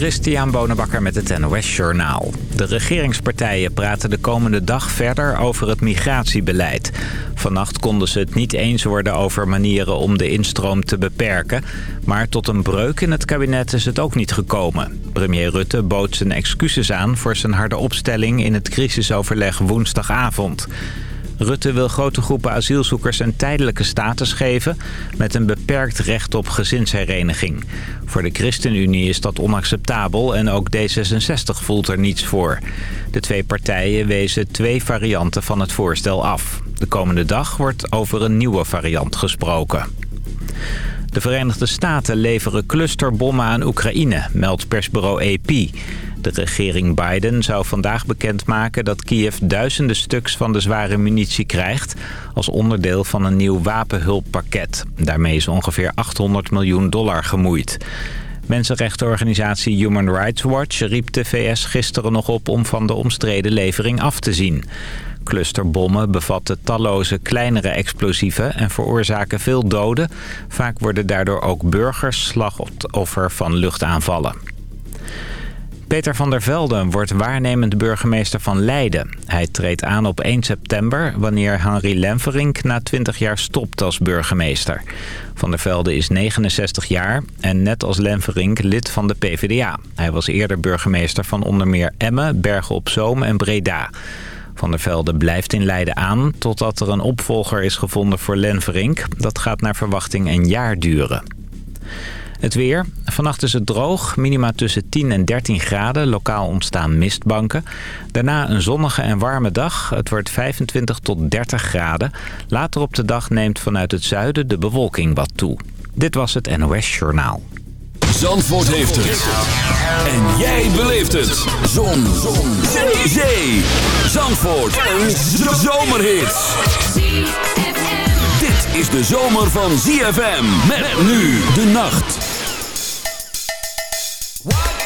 Christian Bonenbakker met het NOS Journaal. De regeringspartijen praten de komende dag verder over het migratiebeleid. Vannacht konden ze het niet eens worden over manieren om de instroom te beperken. Maar tot een breuk in het kabinet is het ook niet gekomen. Premier Rutte bood zijn excuses aan voor zijn harde opstelling in het crisisoverleg woensdagavond. Rutte wil grote groepen asielzoekers een tijdelijke status geven... met een beperkt recht op gezinshereniging. Voor de ChristenUnie is dat onacceptabel en ook D66 voelt er niets voor. De twee partijen wezen twee varianten van het voorstel af. De komende dag wordt over een nieuwe variant gesproken. De Verenigde Staten leveren clusterbommen aan Oekraïne, meldt persbureau AP... De regering Biden zou vandaag bekendmaken dat Kiev duizenden stuks van de zware munitie krijgt... als onderdeel van een nieuw wapenhulppakket. Daarmee is ongeveer 800 miljoen dollar gemoeid. Mensenrechtenorganisatie Human Rights Watch riep de VS gisteren nog op om van de omstreden levering af te zien. Clusterbommen bevatten talloze kleinere explosieven en veroorzaken veel doden. Vaak worden daardoor ook burgers slachtoffer van luchtaanvallen. Peter van der Velde wordt waarnemend burgemeester van Leiden. Hij treedt aan op 1 september wanneer Henri Lenverink na 20 jaar stopt als burgemeester. Van der Velde is 69 jaar en net als Lenverink lid van de PvdA. Hij was eerder burgemeester van onder meer Emmen, Bergen op Zoom en Breda. Van der Velde blijft in Leiden aan totdat er een opvolger is gevonden voor Lenverink. Dat gaat naar verwachting een jaar duren. Het weer. Vannacht is het droog. Minima tussen 10 en 13 graden. Lokaal ontstaan mistbanken. Daarna een zonnige en warme dag. Het wordt 25 tot 30 graden. Later op de dag neemt vanuit het zuiden de bewolking wat toe. Dit was het NOS Journaal. Zandvoort heeft het. En jij beleeft het. Zon. Zon. Zee. Zee. Zandvoort. Een zomerhit. Dit is de zomer van ZFM. Met nu de nacht. What?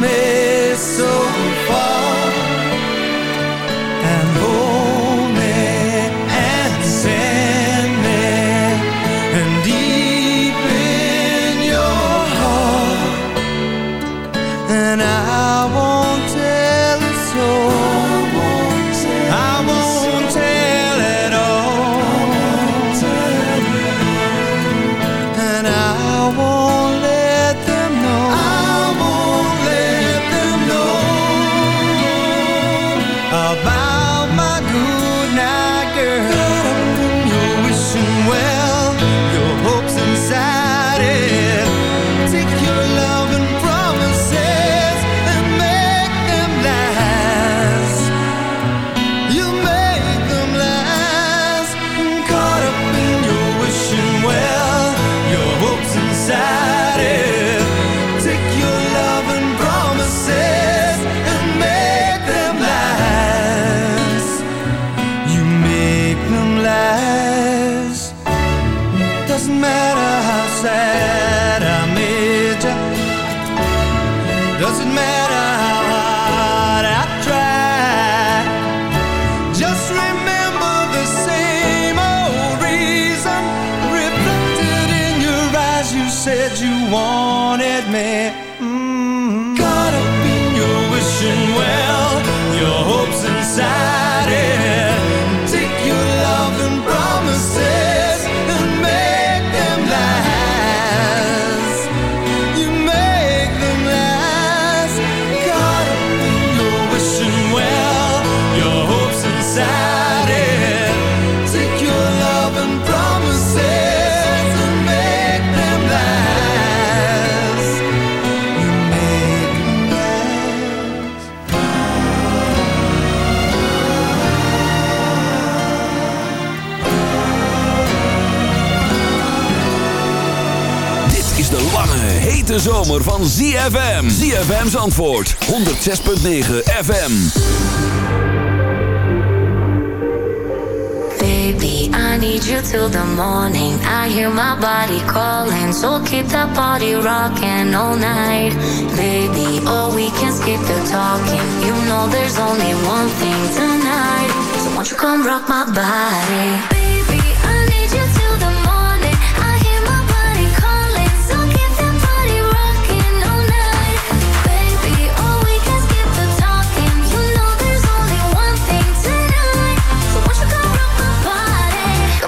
me so hete zomer van ZFM. ZFM's antwoord 106.9 FM. Baby, I need you till the morning. I hear my body calling. So keep that body rocking all night. Baby, oh, we can skip the talking. You know there's only one thing tonight. So won't you come rock my body?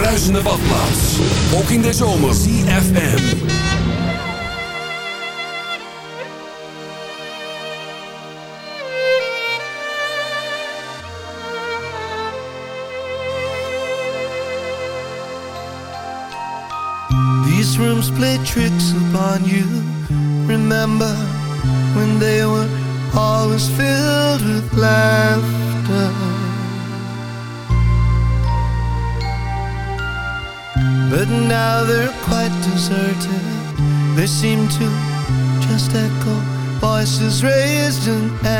Bruisende badplaats. Ook in de zomer. CFM. These rooms play tricks upon you. To chest echo voices raised in anger.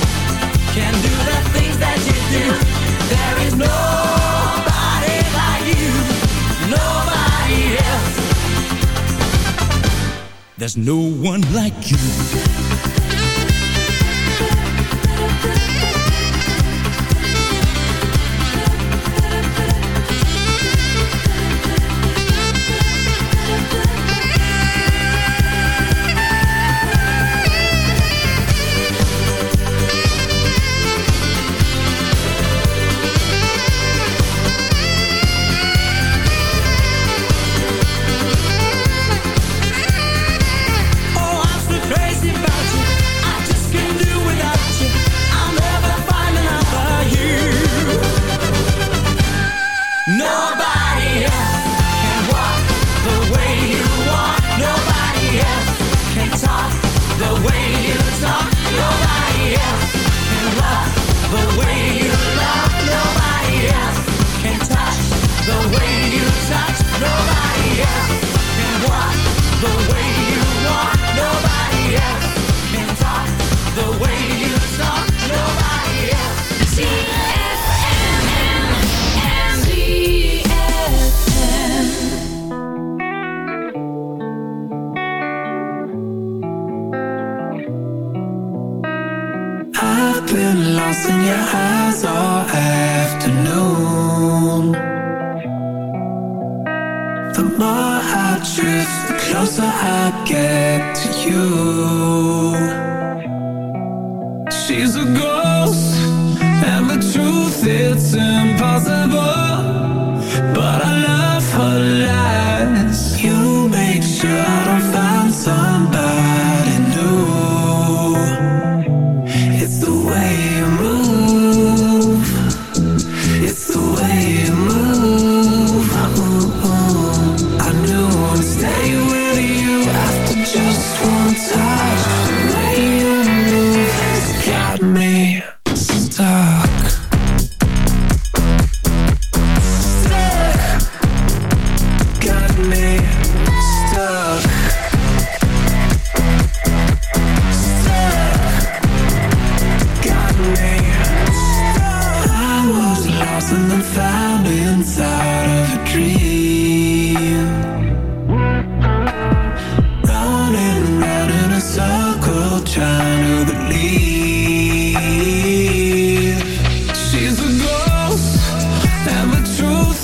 that you do. There is nobody like you, nobody else. There's no one like you. your eyes afternoon. The more I drift, the closer I get to you.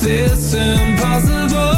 it's impossible.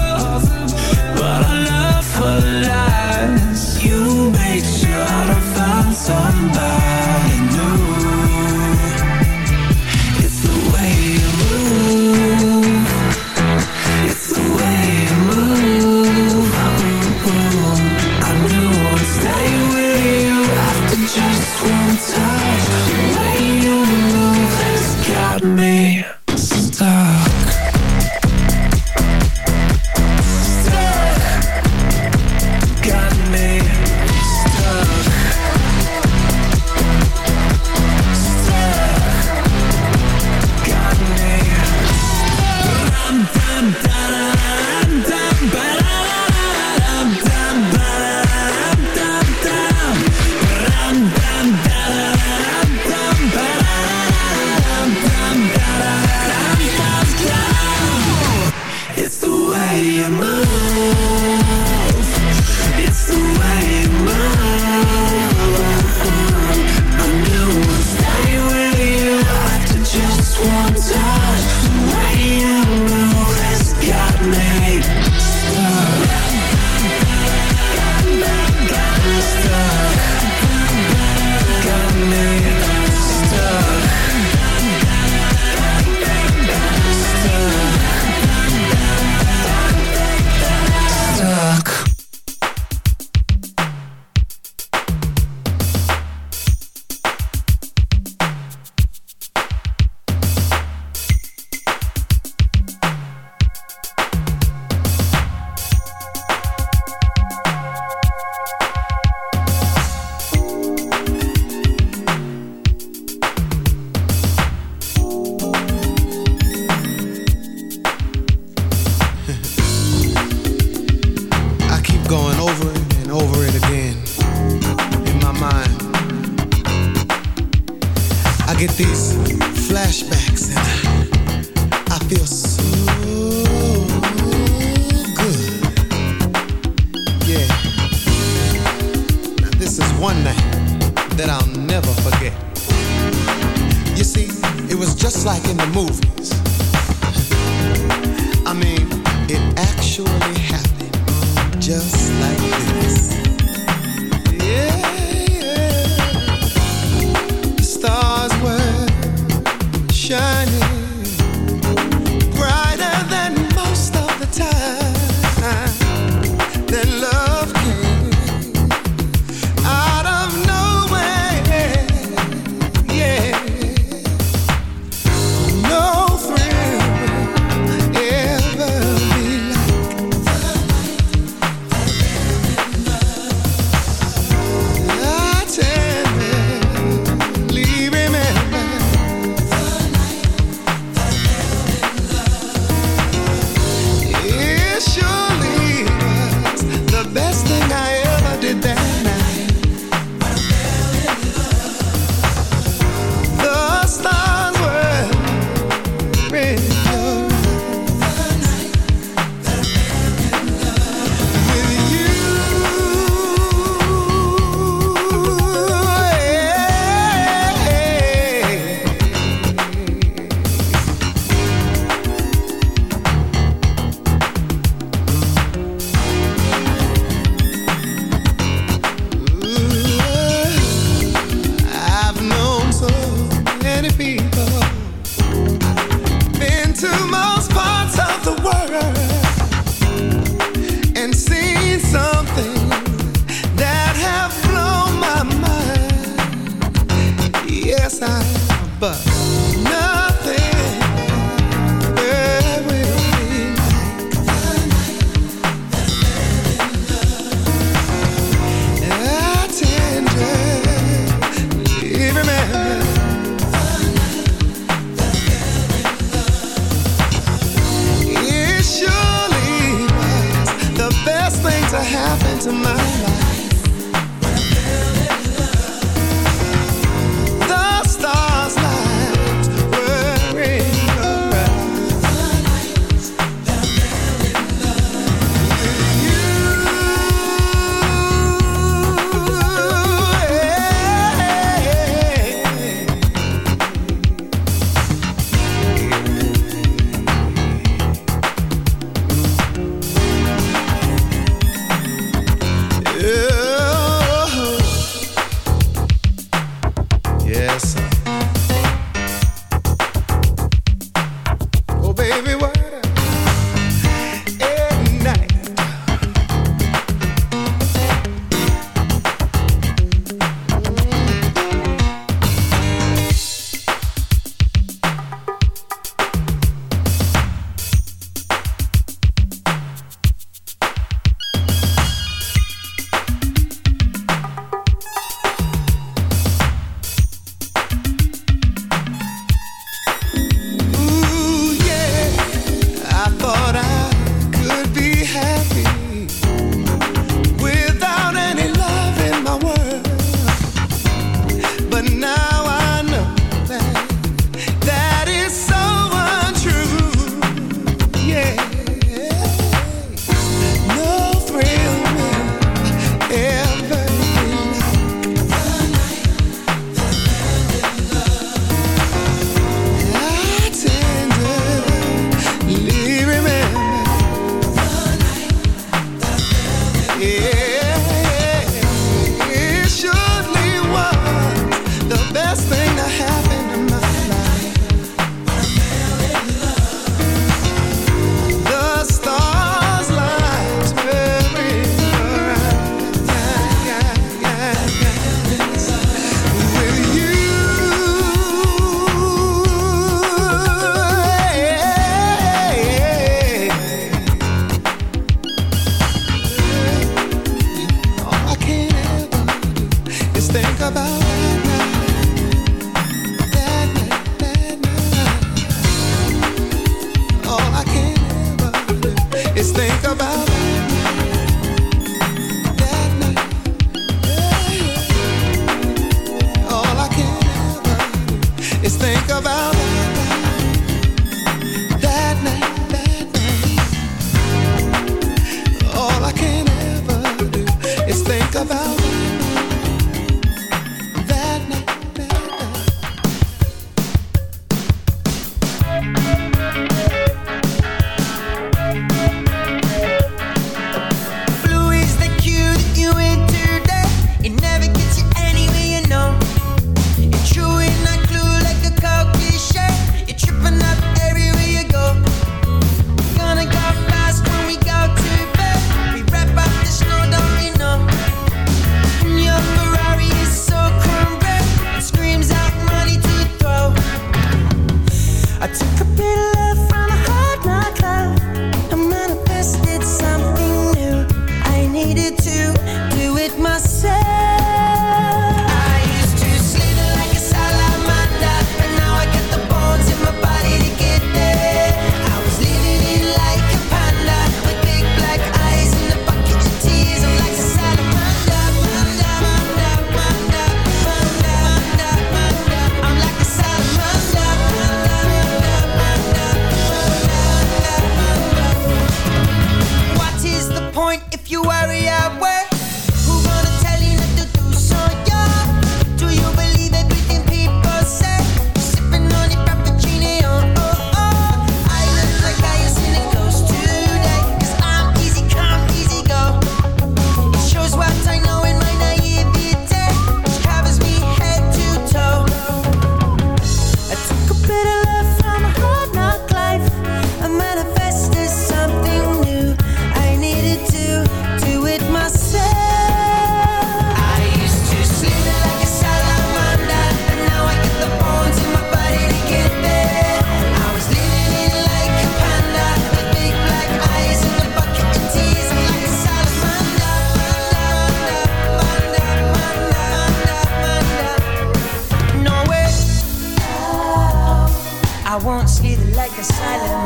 I won't see the light, a silent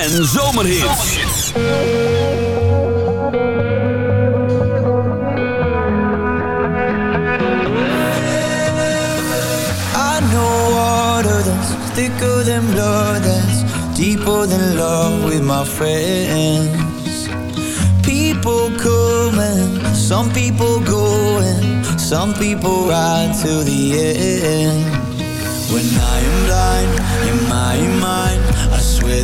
en zomerhits. I know water that's thicker than blood that's deeper than love with my friends. People coming, some people going, some people ride to the end.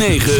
106.9